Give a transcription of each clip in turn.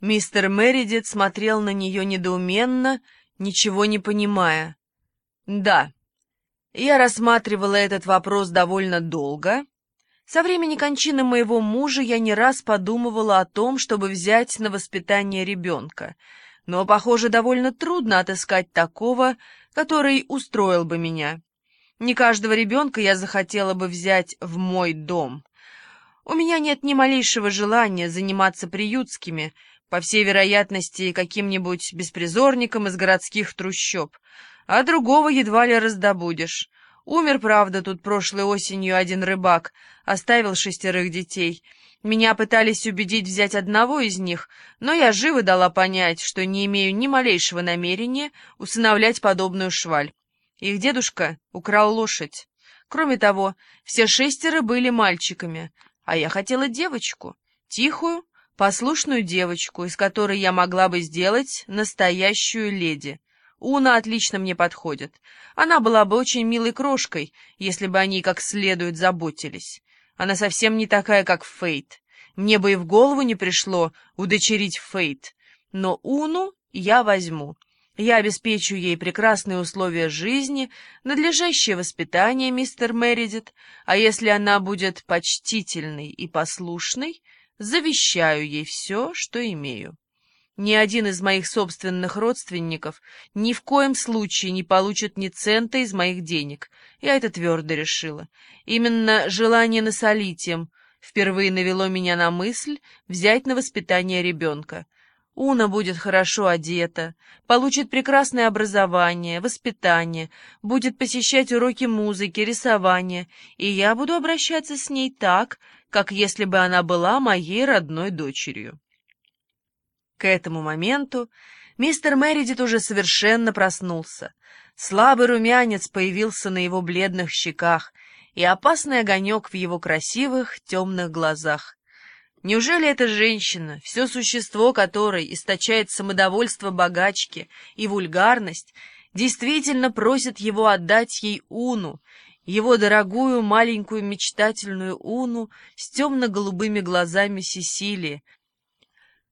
Мистер Мередит смотрел на нее недоуменно, ничего не понимая. «Да, я рассматривала этот вопрос довольно долго. Со времени кончины моего мужа я не раз подумывала о том, чтобы взять на воспитание ребенка, но, похоже, довольно трудно отыскать такого, который устроил бы меня. Не каждого ребенка я захотела бы взять в мой дом. У меня нет ни малейшего желания заниматься приютскими, по всей вероятности, каким-нибудь беспризорником из городских трущоб, а другого едва ли раздобудешь. Умер, правда, тут прошлой осенью один рыбак, оставил шестерых детей. Меня пытались убедить взять одного из них, но я живо дала понять, что не имею ни малейшего намерения усыновлять подобную шваль. Их дедушка украл лошадь. Кроме того, все шестеро были мальчиками, а я хотела девочку, тихую, послушную девочку, из которой я могла бы сделать настоящую леди. Уна отлично мне подходит. Она была бы очень милой крошкой, если бы о ней как следует заботились. Она совсем не такая, как Фейт. Мне бы и в голову не пришло удочерить Фейт. Но Уну я возьму. Я обеспечу ей прекрасные условия жизни, надлежащее воспитание, мистер Мередит, а если она будет почтительной и послушной, завещаю ей все, что имею. Ни один из моих собственных родственников ни в коем случае не получит ни цента из моих денег. Я это твердо решила. Именно желание насолить им впервые навело меня на мысль взять на воспитание ребенка. Уна будет хорошо одета, получит прекрасное образование, воспитание, будет посещать уроки музыки, рисования, и я буду обращаться с ней так, как если бы она была моей родной дочерью. К этому моменту мистер Мэридит уже совершенно проснулся. Слабый румянец появился на его бледных щеках и опасный огонек в его красивых темных глазах. Неужели эта женщина, все существо которой источает самодовольство богачки и вульгарность, действительно просит его отдать ей Уну, его дорогую маленькую мечтательную Уну с темно-голубыми глазами Сесилии,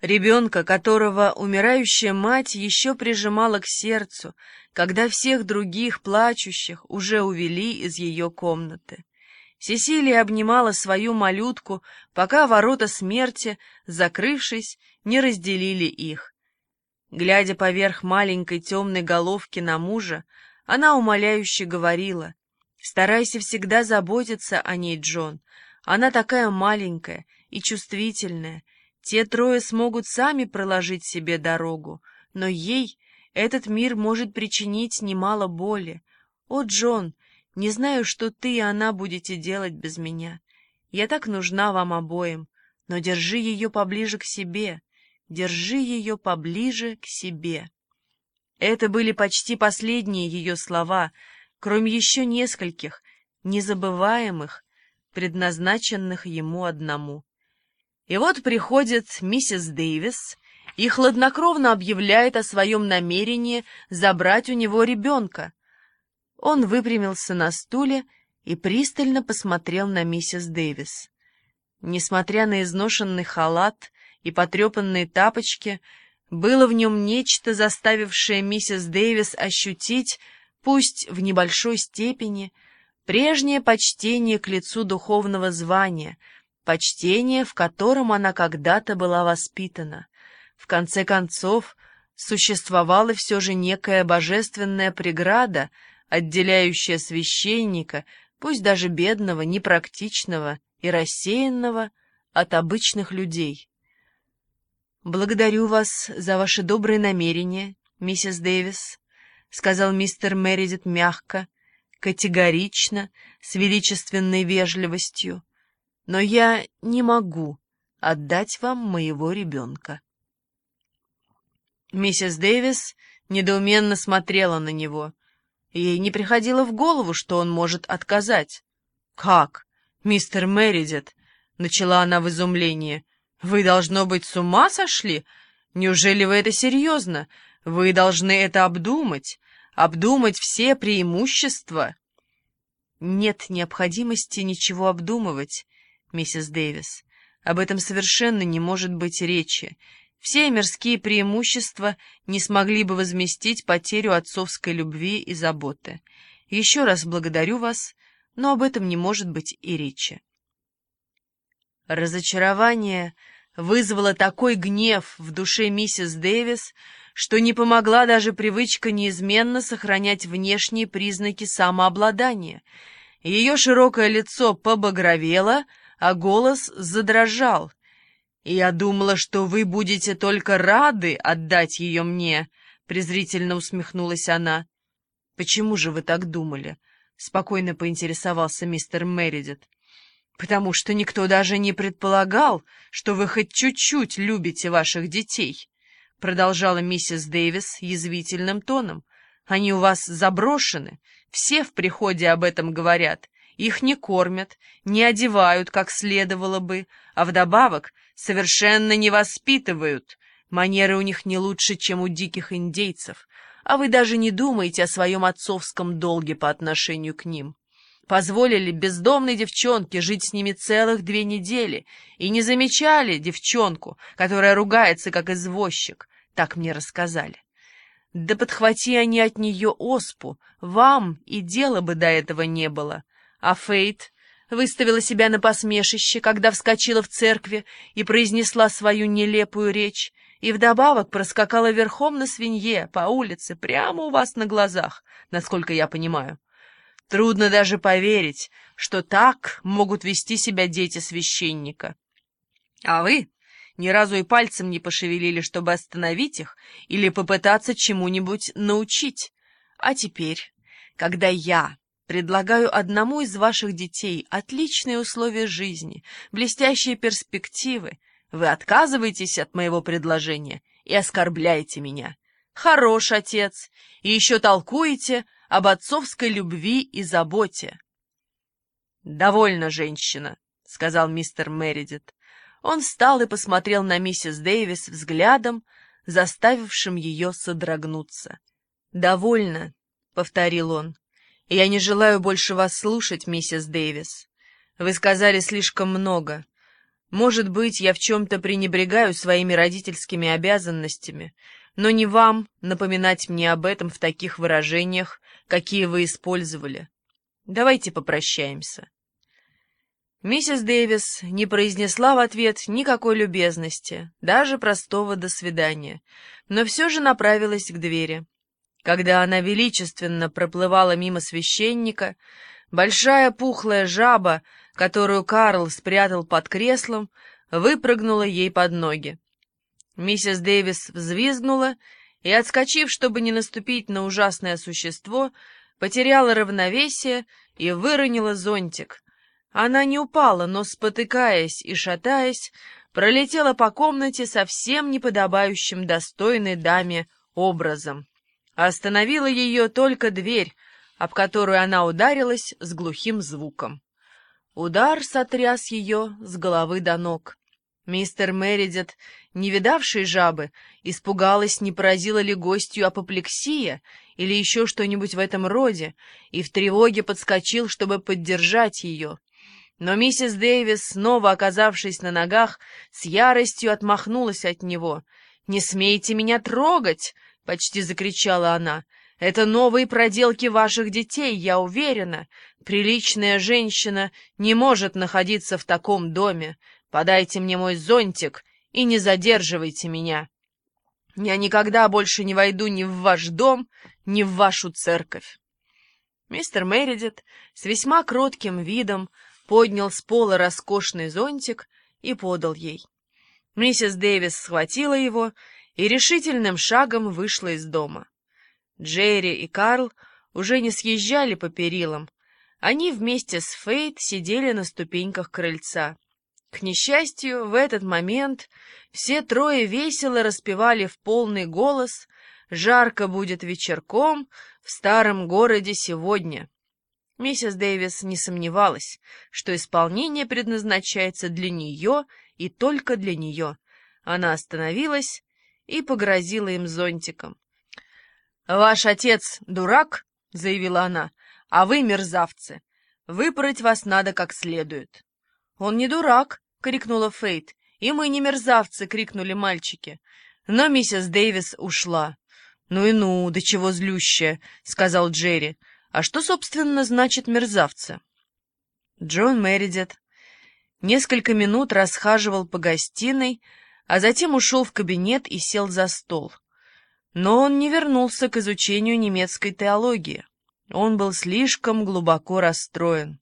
Ребенка, которого умирающая мать еще прижимала к сердцу, когда всех других плачущих уже увели из ее комнаты. Сесилия обнимала свою малютку, пока ворота смерти, закрывшись, не разделили их. Глядя поверх маленькой темной головки на мужа, она умоляюще говорила, «Старайся всегда заботиться о ней, Джон. Она такая маленькая и чувствительная, те трое смогут сами проложить себе дорогу, но ей этот мир может причинить немало боли. О, Джон, не знаю, что ты и она будете делать без меня. Я так нужна вам обоим, но держи ее поближе к себе, держи ее поближе к себе. Это были почти последние ее слова, кроме еще нескольких, незабываемых, предназначенных ему одному. И вот приходит миссис Дэвис и хладнокровно объявляет о своем намерении забрать у него ребенка. Он выпрямился на стуле и пристально посмотрел на миссис Дэвис. Несмотря на изношенный халат и потрепанные тапочки, было в нем нечто, заставившее миссис Дэвис ощутить, пусть в небольшой степени, прежнее почтение к лицу духовного звания — почтение, в котором она когда-то была воспитана. В конце концов, существовала все же некая божественная преграда, отделяющая священника, пусть даже бедного, непрактичного и рассеянного, от обычных людей. «Благодарю вас за ваши добрые намерения, миссис Дэвис», — сказал мистер Мередит мягко, категорично, с величественной вежливостью но я не могу отдать вам моего ребенка. Миссис Дэвис недоуменно смотрела на него. Ей не приходило в голову, что он может отказать. «Как? Мистер Мередит?» — начала она в изумлении. «Вы, должно быть, с ума сошли? Неужели вы это серьезно? Вы должны это обдумать, обдумать все преимущества». «Нет необходимости ничего обдумывать», миссис Дэвис. Об этом совершенно не может быть речи. Все мирские преимущества не смогли бы возместить потерю отцовской любви и заботы. Еще раз благодарю вас, но об этом не может быть и речи. Разочарование вызвало такой гнев в душе миссис Дэвис, что не помогла даже привычка неизменно сохранять внешние признаки самообладания. Ее широкое лицо побагровело, а голос задрожал. «Я думала, что вы будете только рады отдать ее мне», — презрительно усмехнулась она. «Почему же вы так думали?» — спокойно поинтересовался мистер Мередит потому что никто даже не предполагал, что вы хоть чуть-чуть любите ваших детей», — продолжала миссис Дэвис язвительным тоном. «Они у вас заброшены, все в приходе об этом говорят, их не кормят, не одевают, как следовало бы, а вдобавок совершенно не воспитывают. Манеры у них не лучше, чем у диких индейцев, а вы даже не думаете о своем отцовском долге по отношению к ним позволили бездомной девчонке жить с ними целых две недели и не замечали девчонку, которая ругается как извозчик, так мне рассказали. Да подхвати они от нее оспу, вам и дела бы до этого не было. А Фейт выставила себя на посмешище, когда вскочила в церкви и произнесла свою нелепую речь, и вдобавок проскакала верхом на свинье по улице прямо у вас на глазах, насколько я понимаю. Трудно даже поверить, что так могут вести себя дети священника. А вы ни разу и пальцем не пошевелили, чтобы остановить их или попытаться чему-нибудь научить. А теперь, когда я предлагаю одному из ваших детей отличные условия жизни, блестящие перспективы, вы отказываетесь от моего предложения и оскорбляете меня. Хорош отец, и еще толкуете об отцовской любви и заботе. «Довольно, женщина», — сказал мистер Мередит. Он встал и посмотрел на миссис Дэвис взглядом, заставившим ее содрогнуться. «Довольно», — повторил он. «Я не желаю больше вас слушать, миссис Дэвис. Вы сказали слишком много. Может быть, я в чем-то пренебрегаю своими родительскими обязанностями, но не вам напоминать мне об этом в таких выражениях, какие вы использовали. Давайте попрощаемся. Миссис Дэвис не произнесла в ответ никакой любезности, даже простого «до свидания», но все же направилась к двери. Когда она величественно проплывала мимо священника, большая пухлая жаба, которую Карл спрятал под креслом, выпрыгнула ей под ноги. Миссис Дэвис взвизгнула и, отскочив, чтобы не наступить на ужасное существо, потеряла равновесие и выронила зонтик. Она не упала, но, спотыкаясь и шатаясь, пролетела по комнате совсем неподобающим достойной даме образом. Остановила ее только дверь, об которую она ударилась с глухим звуком. Удар сотряс ее с головы до ног. Мистер Мередит, не видавший жабы, испугалась, не поразила ли гостью апоплексия или еще что-нибудь в этом роде, и в тревоге подскочил, чтобы поддержать ее. Но миссис Дэвис, снова оказавшись на ногах, с яростью отмахнулась от него. «Не смейте меня трогать!» — почти закричала она. «Это новые проделки ваших детей, я уверена. Приличная женщина не может находиться в таком доме. Подайте мне мой зонтик и не задерживайте меня. Я никогда больше не войду ни в ваш дом, ни в вашу церковь. Мистер Мередит с весьма кротким видом поднял с пола роскошный зонтик и подал ей. Миссис Дэвис схватила его и решительным шагом вышла из дома. Джерри и Карл уже не съезжали по перилам. Они вместе с Фейт сидели на ступеньках крыльца. К несчастью, в этот момент все трое весело распевали в полный голос «Жарко будет вечерком в старом городе сегодня». Миссис Дэвис не сомневалась, что исполнение предназначается для нее и только для нее. Она остановилась и погрозила им зонтиком. «Ваш отец дурак», — заявила она, — «а вы мерзавцы. Выпороть вас надо как следует». «Он не дурак!» — крикнула Фейт. «И мы не мерзавцы!» — крикнули мальчики. Но миссис Дэвис ушла. «Ну и ну, до чего злющая!» — сказал Джерри. «А что, собственно, значит мерзавцы?» Джон Мередит несколько минут расхаживал по гостиной, а затем ушел в кабинет и сел за стол. Но он не вернулся к изучению немецкой теологии. Он был слишком глубоко расстроен.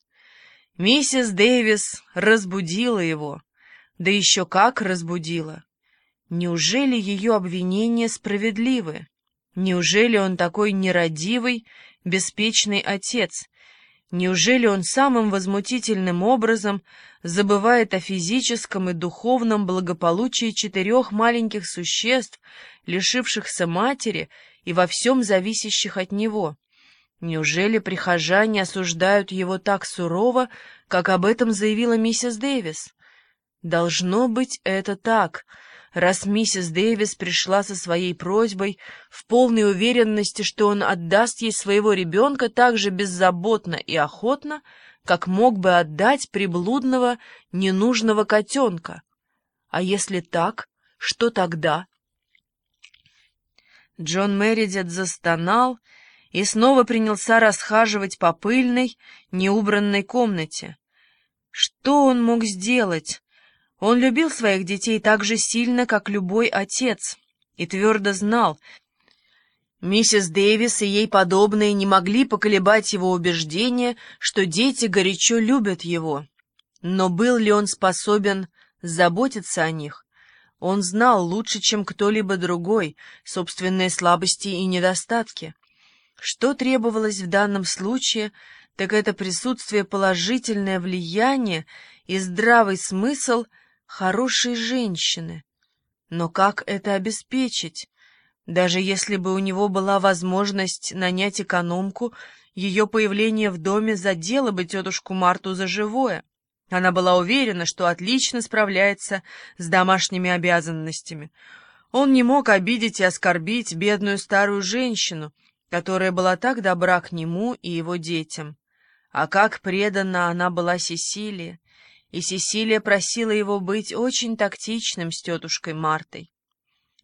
Миссис Дэвис разбудила его, да еще как разбудила. Неужели ее обвинения справедливы? Неужели он такой нерадивый, беспечный отец? Неужели он самым возмутительным образом забывает о физическом и духовном благополучии четырех маленьких существ, лишившихся матери и во всем зависящих от него? Неужели прихожане осуждают его так сурово, как об этом заявила миссис Дэвис? Должно быть, это так — раз миссис Дэвис пришла со своей просьбой в полной уверенности, что он отдаст ей своего ребенка так же беззаботно и охотно, как мог бы отдать приблудного, ненужного котенка. А если так, что тогда? Джон Мередит застонал и снова принялся расхаживать по пыльной, неубранной комнате. Что он мог сделать? Он любил своих детей так же сильно, как любой отец, и твердо знал, миссис Дэвис и ей подобные не могли поколебать его убеждение, что дети горячо любят его. Но был ли он способен заботиться о них? Он знал лучше, чем кто-либо другой, собственные слабости и недостатки. Что требовалось в данном случае, так это присутствие положительное влияние и здравый смысл — хорошей женщины. Но как это обеспечить? Даже если бы у него была возможность нанять экономку, ее появление в доме задело бы тетушку Марту за живое. Она была уверена, что отлично справляется с домашними обязанностями. Он не мог обидеть и оскорбить бедную старую женщину, которая была так добра к нему и его детям. А как предана она была Сесилии! и Сесилия просила его быть очень тактичным с тетушкой Мартой.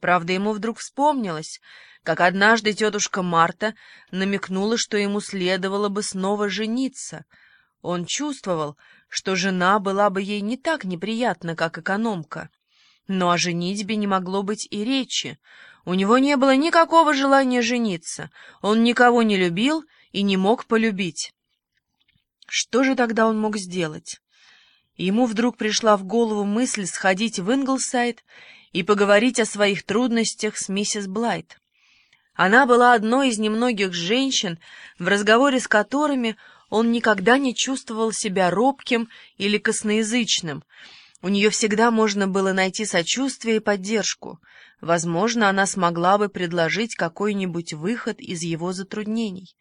Правда, ему вдруг вспомнилось, как однажды тетушка Марта намекнула, что ему следовало бы снова жениться. Он чувствовал, что жена была бы ей не так неприятна, как экономка. Но о женитьбе не могло быть и речи. У него не было никакого желания жениться, он никого не любил и не мог полюбить. Что же тогда он мог сделать? Ему вдруг пришла в голову мысль сходить в Инглсайд и поговорить о своих трудностях с миссис Блайт. Она была одной из немногих женщин, в разговоре с которыми он никогда не чувствовал себя робким или косноязычным. У нее всегда можно было найти сочувствие и поддержку. Возможно, она смогла бы предложить какой-нибудь выход из его затруднений.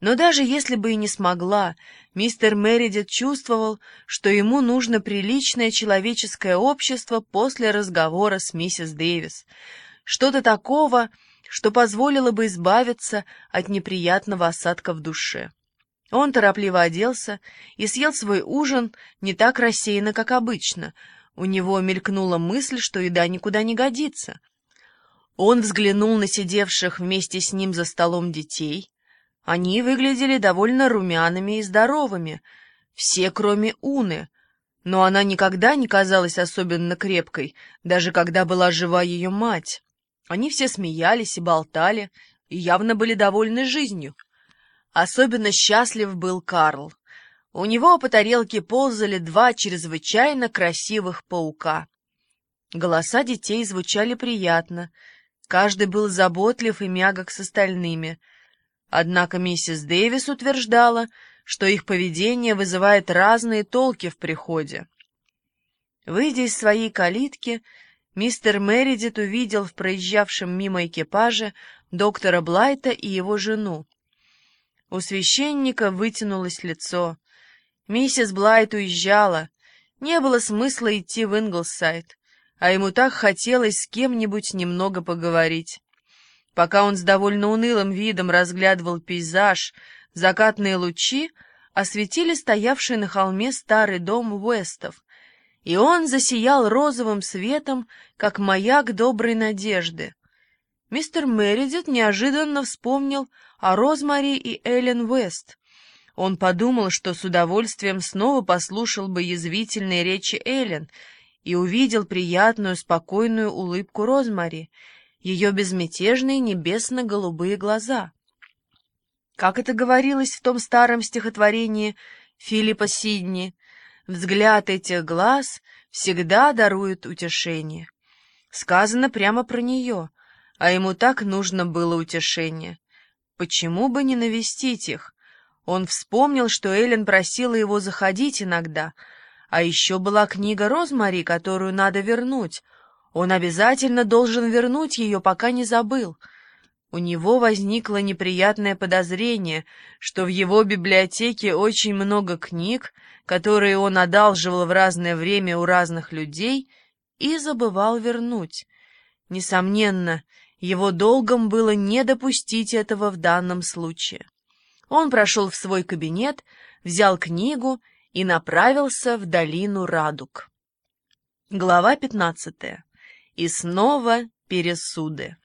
Но даже если бы и не смогла, мистер Мередит чувствовал, что ему нужно приличное человеческое общество после разговора с миссис Дэвис. Что-то такого, что позволило бы избавиться от неприятного осадка в душе. Он торопливо оделся и съел свой ужин не так рассеянно, как обычно. У него мелькнула мысль, что еда никуда не годится. Он взглянул на сидевших вместе с ним за столом детей — они выглядели довольно румяными и здоровыми, все кроме Уны, но она никогда не казалась особенно крепкой, даже когда была жива ее мать. Они все смеялись и болтали, и явно были довольны жизнью. Особенно счастлив был Карл. У него по тарелке ползали два чрезвычайно красивых паука. Голоса детей звучали приятно, каждый был заботлив и мягок с остальными — Однако миссис Дэвис утверждала, что их поведение вызывает разные толки в приходе. Выйдя из своей калитки, мистер Мередит увидел в проезжавшем мимо экипаже доктора Блайта и его жену. У священника вытянулось лицо. Миссис Блайт уезжала. Не было смысла идти в Инглсайд, а ему так хотелось с кем-нибудь немного поговорить. Пока он с довольно унылым видом разглядывал пейзаж, закатные лучи осветили стоявший на холме старый дом Уэстов, и он засиял розовым светом, как маяк доброй надежды. Мистер Мередит неожиданно вспомнил о Розмари и Эллен Вест. Он подумал, что с удовольствием снова послушал бы язвительные речи Эллен и увидел приятную, спокойную улыбку Розмари, ее безмятежные небесно-голубые глаза. Как это говорилось в том старом стихотворении Филиппа Сидни, взгляд этих глаз всегда дарует утешение. Сказано прямо про нее, а ему так нужно было утешение. Почему бы не навестить их? Он вспомнил, что Эллен просила его заходить иногда, а еще была книга Розмари, которую надо вернуть. Он обязательно должен вернуть ее, пока не забыл — у него возникло неприятное подозрение, что в его библиотеке очень много книг, которые он одалживал в разное время у разных людей и забывал вернуть. Несомненно, его долгом было не допустить этого в данном случае. Он прошел в свой кабинет, взял книгу и направился в долину радуг. Глава пятнадцатая. И снова пересуды.